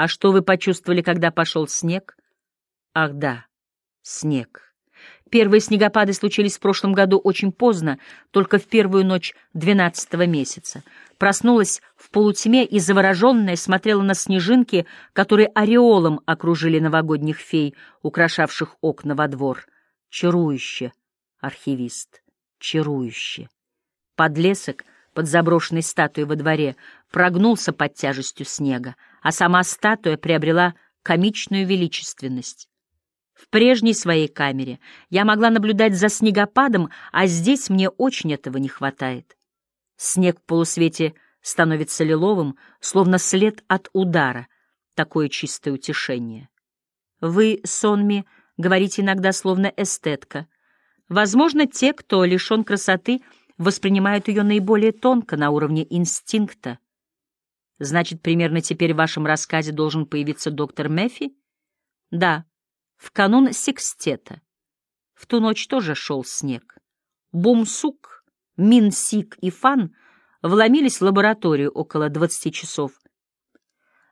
А что вы почувствовали, когда пошел снег? Ах да, снег. Первые снегопады случились в прошлом году очень поздно, только в первую ночь двенадцатого месяца. Проснулась в полутьме и завороженная смотрела на снежинки, которые ореолом окружили новогодних фей, украшавших окна во двор. Чарующе, архивист, чарующе. Подлесок под заброшенной статуей во дворе прогнулся под тяжестью снега, а сама статуя приобрела комичную величественность. В прежней своей камере я могла наблюдать за снегопадом, а здесь мне очень этого не хватает. Снег в полусвете становится лиловым, словно след от удара. Такое чистое утешение. Вы, Сонми, говорите иногда словно эстетка. Возможно, те, кто лишен красоты, воспринимают ее наиболее тонко, на уровне инстинкта. Значит, примерно теперь в вашем рассказе должен появиться доктор Мэффи? Да, в канун секстета. В ту ночь тоже шел снег. Бумсук, Минсик и Фан вломились в лабораторию около двадцати часов.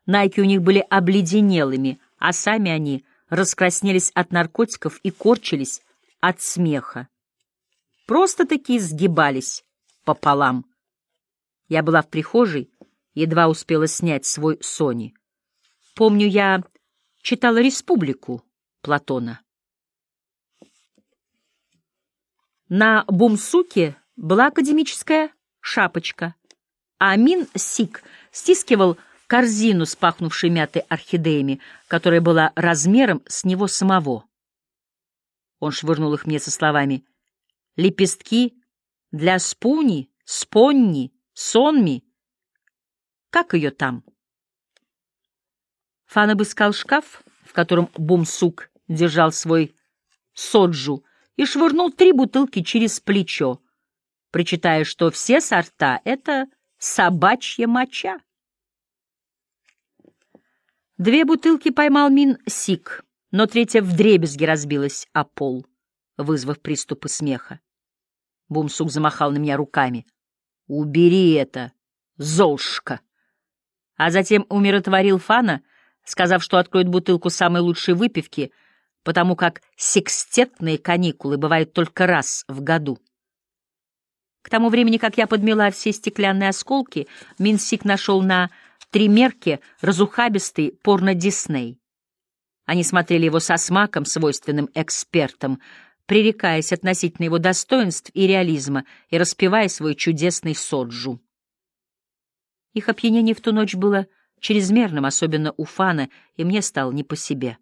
Найки у них были обледенелыми, а сами они раскраснелись от наркотиков и корчились от смеха. Просто-таки сгибались пополам. Я была в прихожей, едва успела снять свой Сони. Помню, я читала «Республику» Платона. На бумсуке была академическая шапочка, а Мин Сик стискивал корзину с пахнувшей мятой орхидеями, которая была размером с него самого. Он швырнул их мне со словами «Лепестки для спуни, спонни, сонми. Как ее там?» Фан обыскал шкаф, в котором Бумсук держал свой соджу, и швырнул три бутылки через плечо, причитая, что все сорта — это собачья моча. Две бутылки поймал Мин Сик, но третья вдребезги разбилась о пол, вызвав приступы смеха. Бумсук замахал на меня руками. «Убери это, золшка!» А затем умиротворил Фана, сказав, что откроет бутылку самой лучшей выпивки — потому как секстетные каникулы бывают только раз в году. К тому времени, как я подмела все стеклянные осколки, Минсик нашел на тримерке разухабистый порно-дисней. Они смотрели его со смаком, свойственным экспертам, пререкаясь относительно его достоинств и реализма и распевая свой чудесный соджу. Их опьянение в ту ночь было чрезмерным, особенно у Фана, и мне стало не по себе.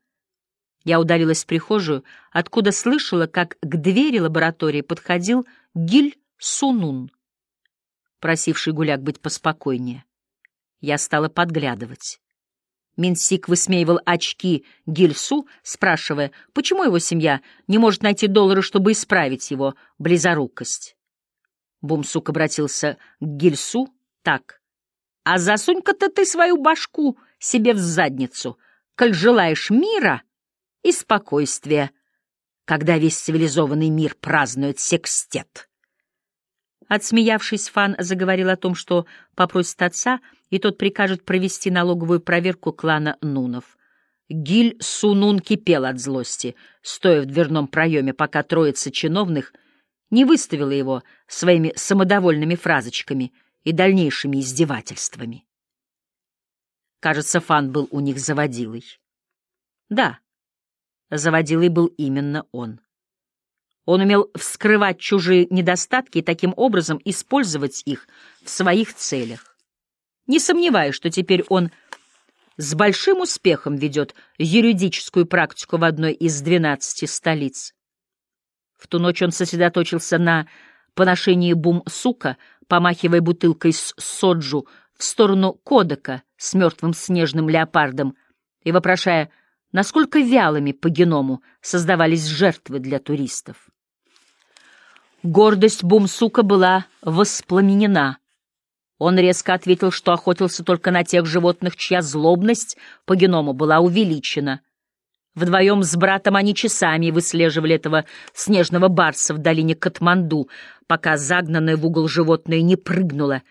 Я удалилась в прихожую, откуда слышала, как к двери лаборатории подходил Гиль Сунун, просивший гуляк быть поспокойнее. Я стала подглядывать. Минсик высмеивал очки Гильсу, спрашивая, почему его семья не может найти доллары, чтобы исправить его близорукость. Бумсук обратился к Гильсу так. «А засунь-ка-то ты свою башку себе в задницу. Коль желаешь мира, и спокойствия, когда весь цивилизованный мир празднует секстет. Отсмеявшись, Фан заговорил о том, что попросит отца, и тот прикажет провести налоговую проверку клана Нунов. Гиль Сунун кипел от злости, стоя в дверном проеме, пока троица чиновных не выставила его своими самодовольными фразочками и дальнейшими издевательствами. Кажется, Фан был у них заводилой. Да, Заводилой был именно он. Он умел вскрывать чужие недостатки и таким образом использовать их в своих целях. Не сомневаюсь, что теперь он с большим успехом ведет юридическую практику в одной из двенадцати столиц. В ту ночь он сосредоточился на поношении бум-сука, помахивая бутылкой с соджу в сторону кодека с мертвым снежным леопардом и вопрошая — насколько вялыми по геному создавались жертвы для туристов. Гордость Бумсука была воспламенена. Он резко ответил, что охотился только на тех животных, чья злобность по геному была увеличена. Вдвоем с братом они часами выслеживали этого снежного барса в долине Катманду, пока загнанное в угол животное не прыгнуло,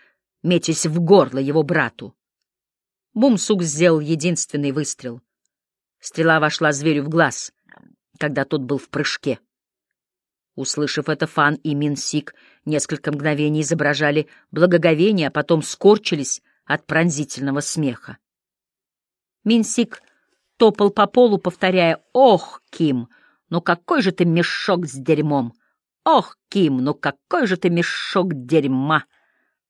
метясь в горло его брату. Бумсук сделал единственный выстрел. Стрела вошла зверю в глаз, когда тот был в прыжке. Услышав это, Фан и Минсик несколько мгновений изображали благоговение, а потом скорчились от пронзительного смеха. Минсик топал по полу, повторяя «Ох, Ким, ну какой же ты мешок с дерьмом! Ох, Ким, ну какой же ты мешок дерьма!»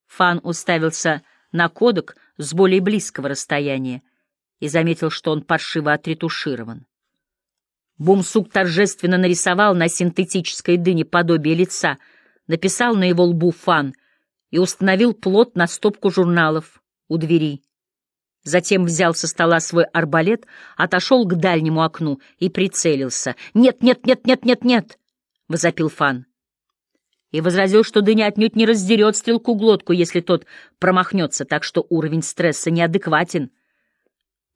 Фан уставился на кодек с более близкого расстояния и заметил, что он паршиво отретуширован. Бумсук торжественно нарисовал на синтетической дыне подобие лица, написал на его лбу «фан» и установил плот на стопку журналов у двери. Затем взял со стола свой арбалет, отошел к дальнему окну и прицелился. «Нет, нет, нет, нет, нет, нет!» — возопил Фан. И возразил, что дыня отнюдь не раздерет стрелку глотку, если тот промахнется, так что уровень стресса неадекватен.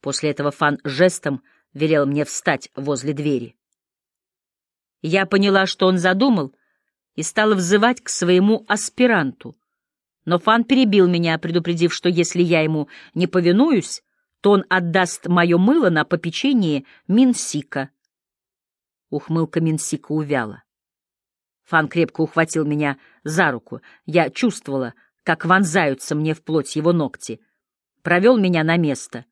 После этого Фан жестом велел мне встать возле двери. Я поняла, что он задумал, и стала взывать к своему аспиранту. Но Фан перебил меня, предупредив, что если я ему не повинуюсь, то он отдаст мое мыло на попечение Минсика. Ухмылка Минсика увяла. Фан крепко ухватил меня за руку. Я чувствовала, как вонзаются мне в плоть его ногти. Провел меня на место,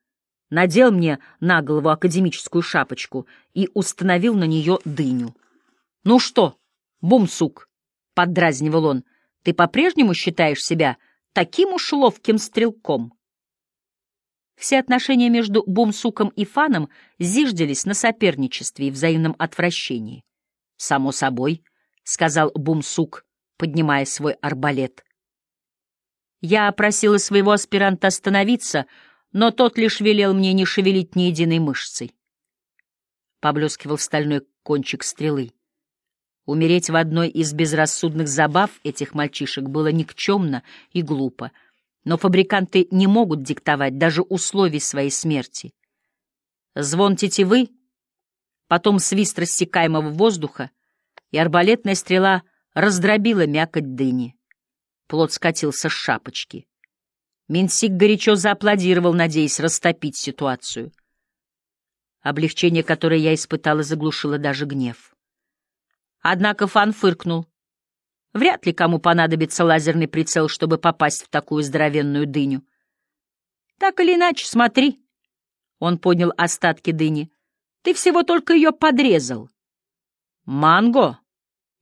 надел мне на голову академическую шапочку и установил на нее дыню. — Ну что, бумсук, — поддразнивал он, — ты по-прежнему считаешь себя таким уж ловким стрелком? Все отношения между Бумсуком и Фаном зиждились на соперничестве и взаимном отвращении. «Само собой», — сказал Бумсук, поднимая свой арбалет. Я просила своего аспиранта остановиться, но тот лишь велел мне не шевелить ни единой мышцей. Поблескивал стальной кончик стрелы. Умереть в одной из безрассудных забав этих мальчишек было никчемно и глупо, но фабриканты не могут диктовать даже условий своей смерти. Звон тетивы, потом свист рассекаемого воздуха, и арбалетная стрела раздробила мякоть дыни. Плод скатился с шапочки. Минсик горячо зааплодировал, надеясь растопить ситуацию. Облегчение, которое я испытала, заглушило даже гнев. Однако Фан фыркнул. Вряд ли кому понадобится лазерный прицел, чтобы попасть в такую здоровенную дыню. Так или иначе, смотри. Он поднял остатки дыни. Ты всего только ее подрезал. Манго,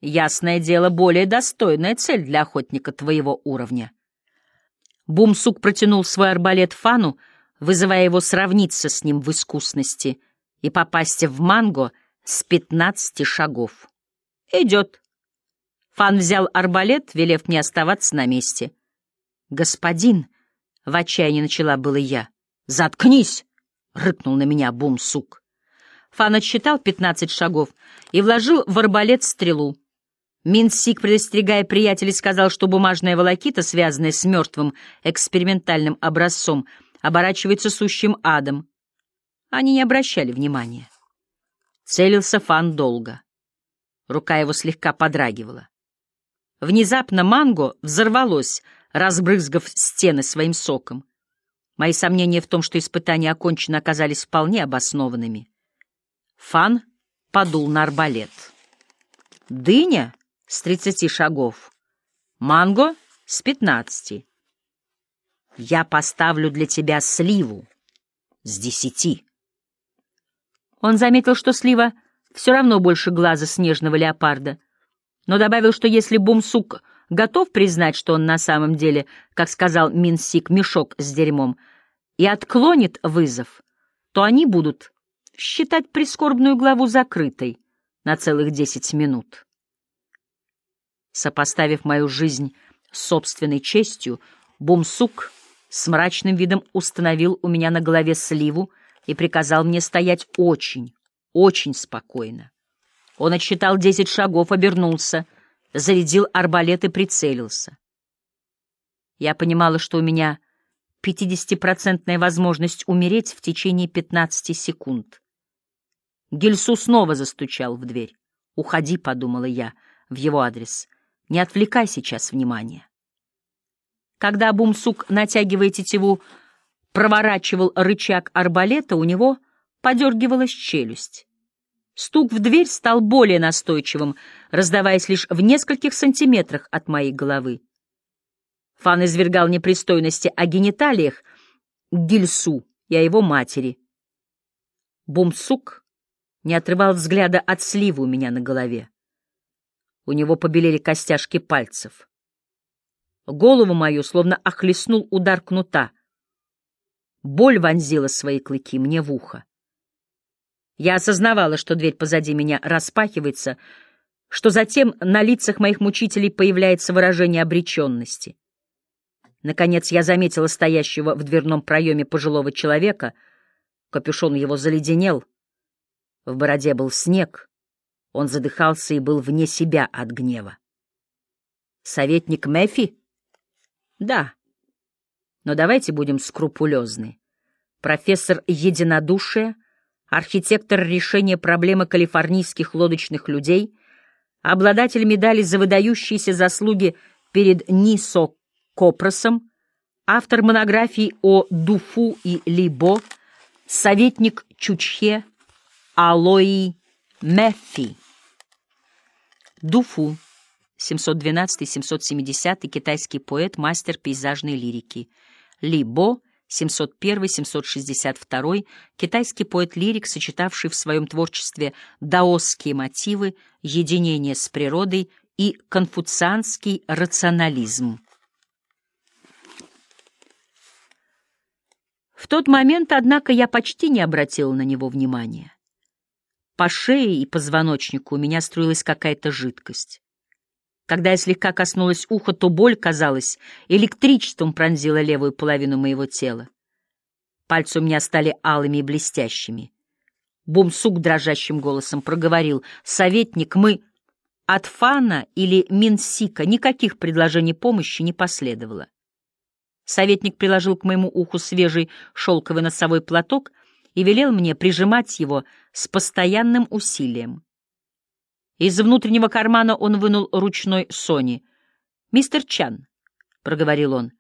ясное дело, более достойная цель для охотника твоего уровня. Бумсук протянул свой арбалет Фану, вызывая его сравниться с ним в искусности и попасть в манго с пятнадцати шагов. «Идет». Фан взял арбалет, велев мне оставаться на месте. «Господин!» — в отчаянии начала было я. «Заткнись!» — рыкнул на меня бум-сук. Фан отсчитал пятнадцать шагов и вложил в арбалет стрелу. Минсик, предостерегая приятелей, сказал, что бумажная волокита, связанная с мертвым экспериментальным образцом, оборачивается сущим адом. Они не обращали внимания. Целился Фан долго. Рука его слегка подрагивала. Внезапно манго взорвалось, разбрызгав стены своим соком. Мои сомнения в том, что испытания окончены, оказались вполне обоснованными. Фан подул на арбалет. Дыня с тридцати шагов, манго с пятнадцати. Я поставлю для тебя сливу с десяти. Он заметил, что слива все равно больше глаза снежного леопарда, но добавил, что если Бумсук готов признать, что он на самом деле, как сказал Минсик, мешок с дерьмом, и отклонит вызов, то они будут считать прискорбную главу закрытой на целых десять минут. Сопоставив мою жизнь с собственной честью, Бумсук с мрачным видом установил у меня на голове сливу и приказал мне стоять очень, очень спокойно. Он отсчитал десять шагов, обернулся, зарядил арбалет и прицелился. Я понимала, что у меня пятидесятипроцентная возможность умереть в течение пятнадцати секунд. Гильсу снова застучал в дверь. «Уходи», — подумала я в его адрес. «Не отвлекай сейчас внимания». Когда Бумсук, натягивая тетиву, проворачивал рычаг арбалета, у него подергивалась челюсть. Стук в дверь стал более настойчивым, раздаваясь лишь в нескольких сантиметрах от моей головы. Фан извергал непристойности о гениталиях Гильсу и о его матери. Бумсук не отрывал взгляда от сливы у меня на голове. У него побелели костяшки пальцев. Голову мою словно охлестнул удар кнута. Боль вонзила свои клыки мне в ухо. Я осознавала, что дверь позади меня распахивается, что затем на лицах моих мучителей появляется выражение обреченности. Наконец я заметила стоящего в дверном проеме пожилого человека. Капюшон его заледенел. В бороде был снег. Он задыхался и был вне себя от гнева. «Советник Мэфи?» «Да. Но давайте будем скрупулезны. Профессор единодушия — архитектор решения проблемы калифорнийских лодочных людей, обладатель медали за выдающиеся заслуги перед Нисо Копросом, автор монографий о Дуфу и Либо, советник Чучхе Алои Меффи. Дуфу, 712-770, китайский поэт, мастер пейзажной лирики. Либо, 701-762, китайский поэт-лирик, сочетавший в своем творчестве даосские мотивы, единение с природой и конфуцианский рационализм. В тот момент, однако, я почти не обратил на него внимания. По шее и позвоночнику у меня струилась какая-то жидкость. Когда я слегка коснулась уха, то боль, казалось, электричеством пронзила левую половину моего тела. Пальцы у меня стали алыми и блестящими. Бумсук дрожащим голосом проговорил. «Советник, мы...» От Фана или Минсика никаких предложений помощи не последовало. Советник приложил к моему уху свежий шелковый носовой платок и велел мне прижимать его с постоянным усилием. Из внутреннего кармана он вынул ручной Сони. «Мистер Чан», — проговорил он.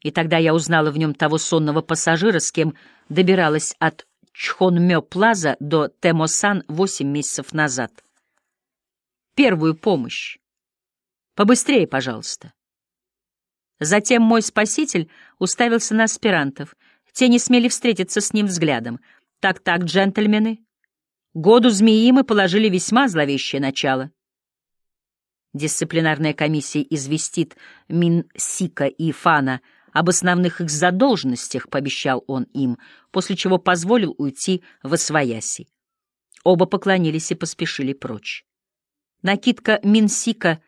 И тогда я узнала в нем того сонного пассажира, с кем добиралась от Чхонмё-Плаза до Темосан восемь месяцев назад. «Первую помощь. Побыстрее, пожалуйста». Затем мой спаситель уставился на аспирантов. Те не смели встретиться с ним взглядом. «Так-так, джентльмены, Году змеи мы положили весьма зловещее начало. Дисциплинарная комиссия известит Минсика и Фана об основных их задолженностях, пообещал он им, после чего позволил уйти в Освояси. Оба поклонились и поспешили прочь. Накидка Минсика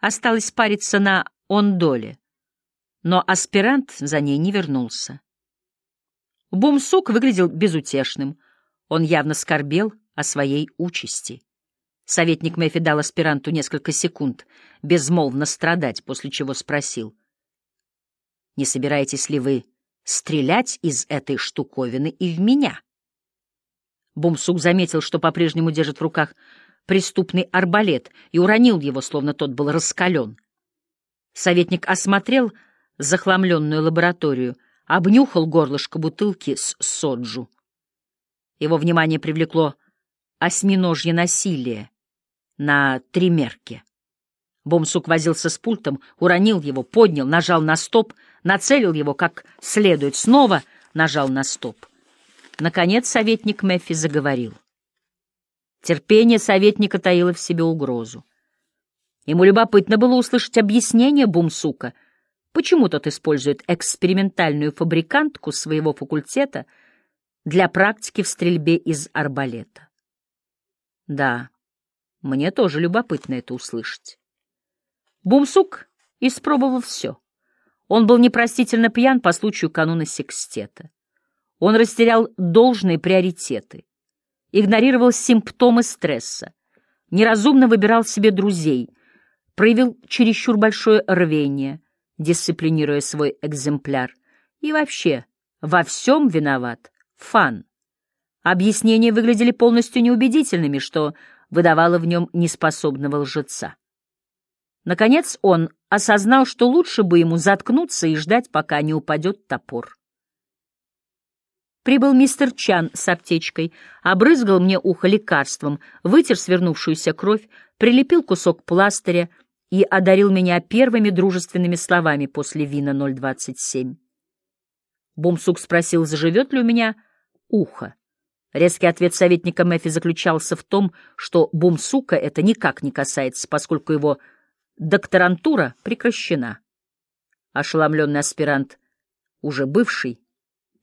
осталась париться на Ондоле, но аспирант за ней не вернулся. Бумсук выглядел безутешным. Он явно скорбел, о своей участи. Советник Мэфи дал аспиранту несколько секунд безмолвно страдать, после чего спросил. «Не собираетесь ли вы стрелять из этой штуковины и в меня?» Бумсук заметил, что по-прежнему держит в руках преступный арбалет и уронил его, словно тот был раскален. Советник осмотрел захламленную лабораторию, обнюхал горлышко бутылки с соджу. Его внимание привлекло осьминожье насилие на тримерке. Бомсук возился с пультом, уронил его, поднял, нажал на стоп, нацелил его как следует, снова нажал на стоп. Наконец советник Мэффи заговорил. Терпение советника таило в себе угрозу. Ему любопытно было услышать объяснение Бумсука, почему тот использует экспериментальную фабрикантку своего факультета для практики в стрельбе из арбалета. Да, мне тоже любопытно это услышать. Бумсук испробовал все. Он был непростительно пьян по случаю кануна секстета. Он растерял должные приоритеты, игнорировал симптомы стресса, неразумно выбирал себе друзей, проявил чересчур большое рвение, дисциплинируя свой экземпляр, и вообще во всем виноват фан. Объяснения выглядели полностью неубедительными, что выдавало в нем неспособного лжеца. Наконец он осознал, что лучше бы ему заткнуться и ждать, пока не упадет топор. Прибыл мистер Чан с аптечкой, обрызгал мне ухо лекарством, вытер свернувшуюся кровь, прилепил кусок пластыря и одарил меня первыми дружественными словами после вина 027. Бумсук спросил, заживет ли у меня ухо. Резкий ответ советника Мэфи заключался в том, что Бумсука это никак не касается, поскольку его докторантура прекращена. Ошеломленный аспирант, уже бывший,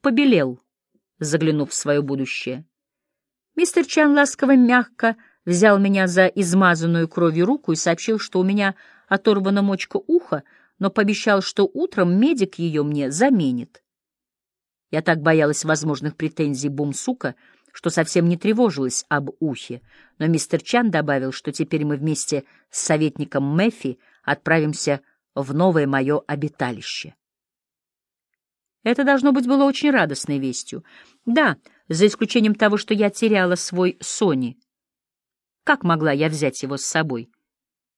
побелел, заглянув в свое будущее. Мистер Чан ласково мягко взял меня за измазанную кровью руку и сообщил, что у меня оторвана мочка уха, но пообещал, что утром медик ее мне заменит. Я так боялась возможных претензий Бумсука, что совсем не тревожилась об ухе, но мистер Чан добавил, что теперь мы вместе с советником Мэффи отправимся в новое мое обиталище. Это, должно быть, было очень радостной вестью. Да, за исключением того, что я теряла свой Сони. Как могла я взять его с собой?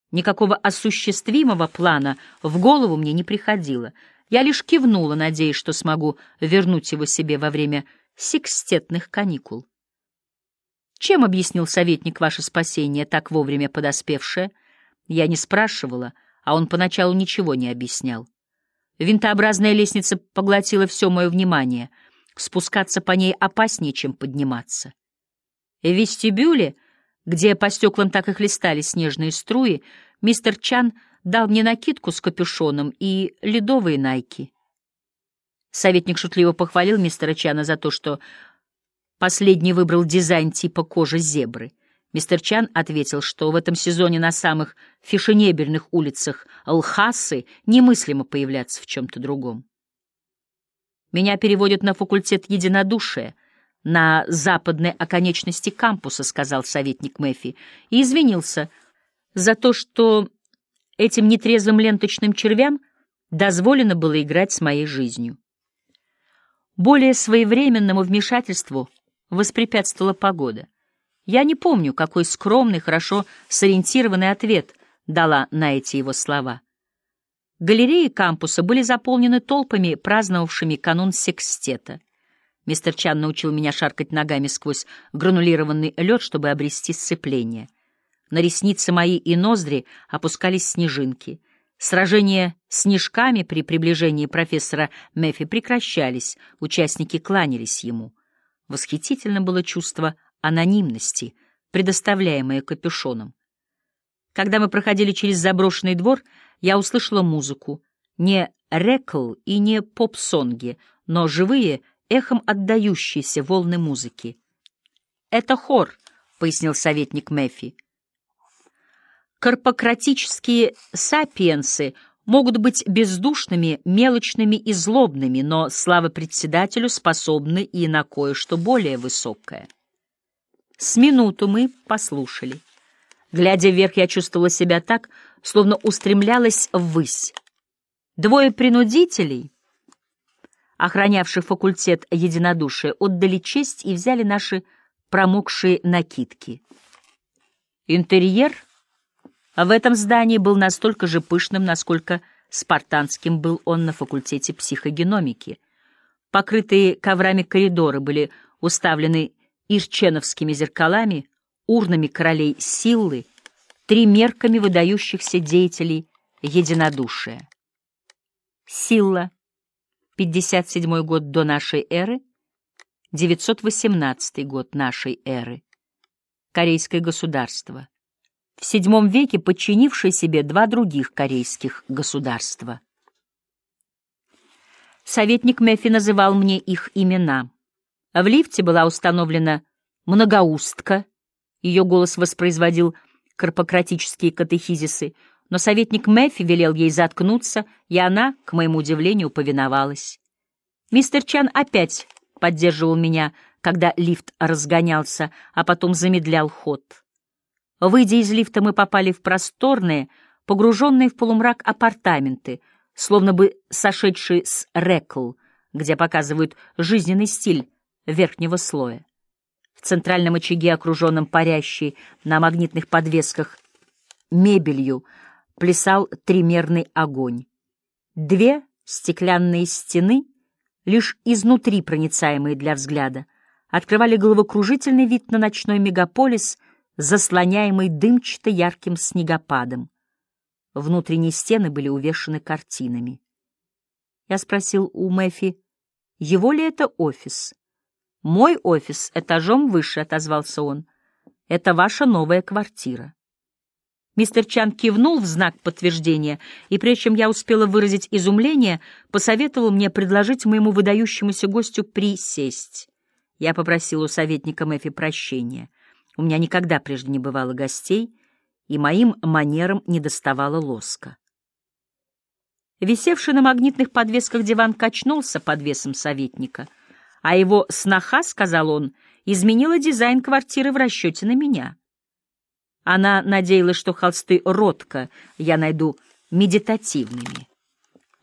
Никакого осуществимого плана в голову мне не приходило. Я лишь кивнула, надеясь, что смогу вернуть его себе во время секстетных каникул. Чем объяснил советник ваше спасение, так вовремя подоспевшее? Я не спрашивала, а он поначалу ничего не объяснял. Винтообразная лестница поглотила все мое внимание. Спускаться по ней опаснее, чем подниматься. В вестибюле, где по стеклам так и хлестали снежные струи, мистер Чан дал мне накидку с капюшоном и ледовые найки. Советник шутливо похвалил мистера Чана за то, что последний выбрал дизайн типа кожи зебры. Мистер Чан ответил, что в этом сезоне на самых фешенебельных улицах Лхасы немыслимо появляться в чем-то другом. «Меня переводят на факультет единодушия», на западной оконечности кампуса, — сказал советник Мэфи, и извинился за то, что этим нетрезвым ленточным червям дозволено было играть с моей жизнью. Более своевременному вмешательству воспрепятствовала погода — я не помню, какой скромный, хорошо сориентированный ответ дала на эти его слова. Галереи кампуса были заполнены толпами, праздновавшими канун секстета. Мистер Чан научил меня шаркать ногами сквозь гранулированный лед, чтобы обрести сцепление. На ресницы мои и ноздри опускались снежинки. Сражения снежками при приближении профессора Мэффи прекращались, участники кланялись ему. Восхитительно было чувство анонимности, предоставляемое капюшоном. Когда мы проходили через заброшенный двор, я услышала музыку, не рекл и не поп-сонги, но живые, эхом отдающиеся волны музыки. «Это хор», — пояснил советник Мэфи. «Карпократические сапиенсы могут быть бездушными, мелочными и злобными, но, слава председателю, способны и на кое-что более высокое». С минуту мы послушали. Глядя вверх, я чувствовала себя так, словно устремлялась ввысь. Двое принудителей, охранявших факультет единодушия, отдали честь и взяли наши промокшие накидки. Интерьер в этом здании был настолько же пышным, насколько спартанским был он на факультете психогеномики. Покрытые коврами коридоры были уставлены ирченовскими зеркалами, урнами королей Силлы, тримерками выдающихся деятелей единодушия. Силла, 57 год до нашей эры, 918 год нашей эры. Корейское государство. В VII веке подчинившее себе два других корейских государства. Советник Мэффи называл мне их имена — в лифте была установлена многоустка, ее голос воспроизводил карпократические катехизисы, но советник Мэффи велел ей заткнуться, и она, к моему удивлению, повиновалась. Мистер Чан опять поддерживал меня, когда лифт разгонялся, а потом замедлял ход. Выйдя из лифта, мы попали в просторные, погруженные в полумрак апартаменты, словно бы сошедшие с Рекл, где показывают жизненный стиль верхнего слоя. В центральном очаге, окруженном парящей на магнитных подвесках мебелью, плясал тримерный огонь. Две стеклянные стены лишь изнутри проницаемые для взгляда, открывали головокружительный вид на ночной мегаполис, заслоняемый дымчато-ярким снегопадом. Внутренние стены были увешаны картинами. Я спросил у Мэфи, его ли это офис? «Мой офис этажом выше», — отозвался он. «Это ваша новая квартира». Мистер Чан кивнул в знак подтверждения, и прежде чем я успела выразить изумление, посоветовал мне предложить моему выдающемуся гостю присесть. Я попросил у советника Мэфи прощения. У меня никогда прежде не бывало гостей, и моим манерам не доставало лоска. Висевший на магнитных подвесках диван качнулся под весом советника, а его сноха, — сказал он, — изменила дизайн квартиры в расчете на меня. Она надеялась, что холсты Ротко я найду медитативными.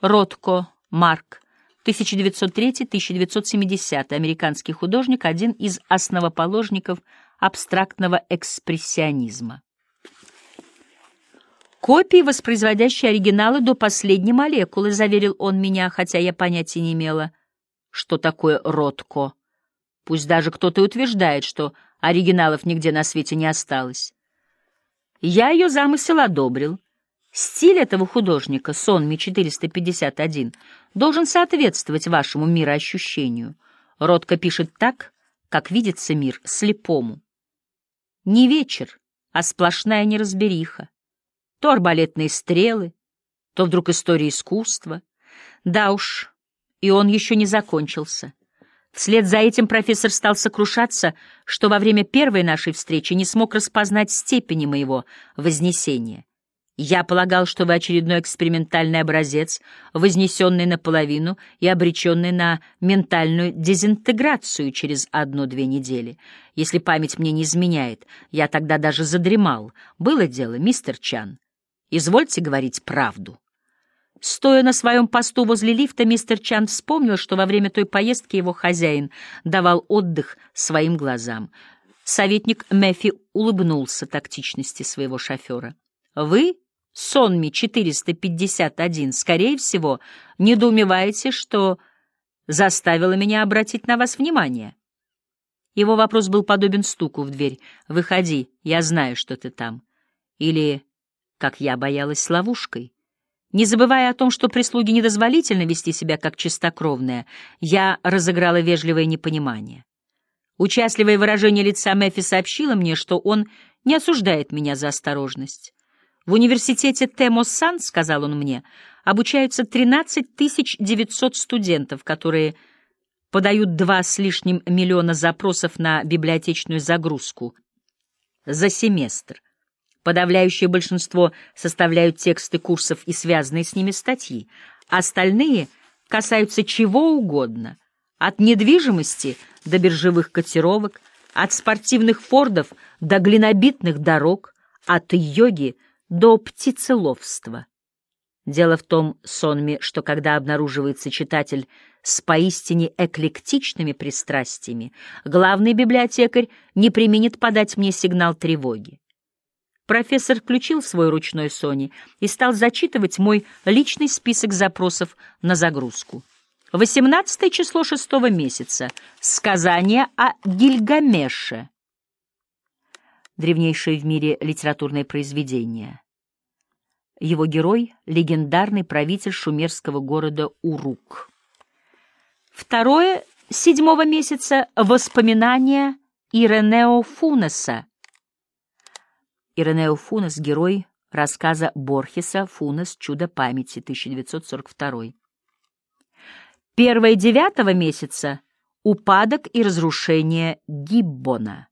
Ротко, Марк, 1903-1970, американский художник, один из основоположников абстрактного экспрессионизма. Копии, воспроизводящие оригиналы до последней молекулы, заверил он меня, хотя я понятия не имела, что такое Ротко. Пусть даже кто-то утверждает, что оригиналов нигде на свете не осталось. Я ее замысел одобрил. Стиль этого художника, Сонми 451, должен соответствовать вашему мироощущению. Ротко пишет так, как видится мир слепому. Не вечер, а сплошная неразбериха то арбалетные стрелы, то вдруг история искусства. Да уж, и он еще не закончился. Вслед за этим профессор стал сокрушаться, что во время первой нашей встречи не смог распознать степени моего вознесения. Я полагал, что вы очередной экспериментальный образец, вознесенный наполовину и обреченный на ментальную дезинтеграцию через одну-две недели. Если память мне не изменяет, я тогда даже задремал. Было дело, мистер Чан. Извольте говорить правду. Стоя на своем посту возле лифта, мистер Чан вспомнил, что во время той поездки его хозяин давал отдых своим глазам. Советник Мэфи улыбнулся тактичности своего шофера. «Вы, Сонми 451, скорее всего, недоумеваете, что заставило меня обратить на вас внимание». Его вопрос был подобен стуку в дверь. «Выходи, я знаю, что ты там». Или как я боялась, ловушкой. Не забывая о том, что прислуге недозволительно вести себя как чистокровная, я разыграла вежливое непонимание. Участливое выражение лица Мэфи сообщило мне, что он не осуждает меня за осторожность. В университете Темо-Сан, сказал он мне, обучаются 13 900 студентов, которые подают два с лишним миллиона запросов на библиотечную загрузку за семестр. Подавляющее большинство составляют тексты курсов и связанные с ними статьи. Остальные касаются чего угодно, от недвижимости до биржевых котировок, от спортивных фордов до глинобитных дорог, от йоги до птицеловства. Дело в том, Сонми, что когда обнаруживается читатель с поистине эклектичными пристрастиями, главный библиотекарь не применит подать мне сигнал тревоги. Профессор включил свой ручной Сони и стал зачитывать мой личный список запросов на загрузку. 18 число шестого месяца. Сказание о Гильгамеше. Древнейшее в мире литературное произведение. Его герой — легендарный правитель шумерского города Урук. Второе — седьмого месяца. Воспоминания Иренео Фунеса, Иренео Фунес, герой рассказа Борхеса «Фунес. Чудо памяти», 1942. Первое девятого месяца — упадок и разрушение Гиббона.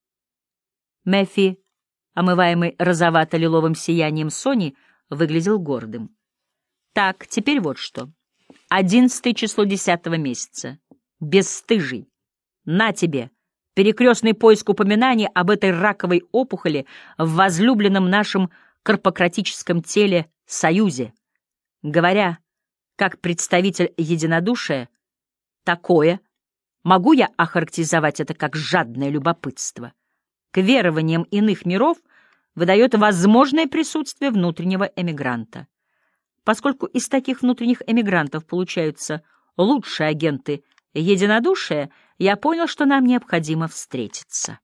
Мэфи, омываемый розовато-лиловым сиянием Сони, выглядел гордым. Так, теперь вот что. Одиннадцатое число десятого месяца. Бесстыжий. На тебе! Перекрестный поиск упоминаний об этой раковой опухоли в возлюбленном нашем корпократическом теле Союзе. Говоря, как представитель единодушия, такое, могу я охарактеризовать это как жадное любопытство, к верованиям иных миров выдает возможное присутствие внутреннего эмигранта. Поскольку из таких внутренних эмигрантов получаются лучшие агенты единодушия, я понял, что нам необходимо встретиться.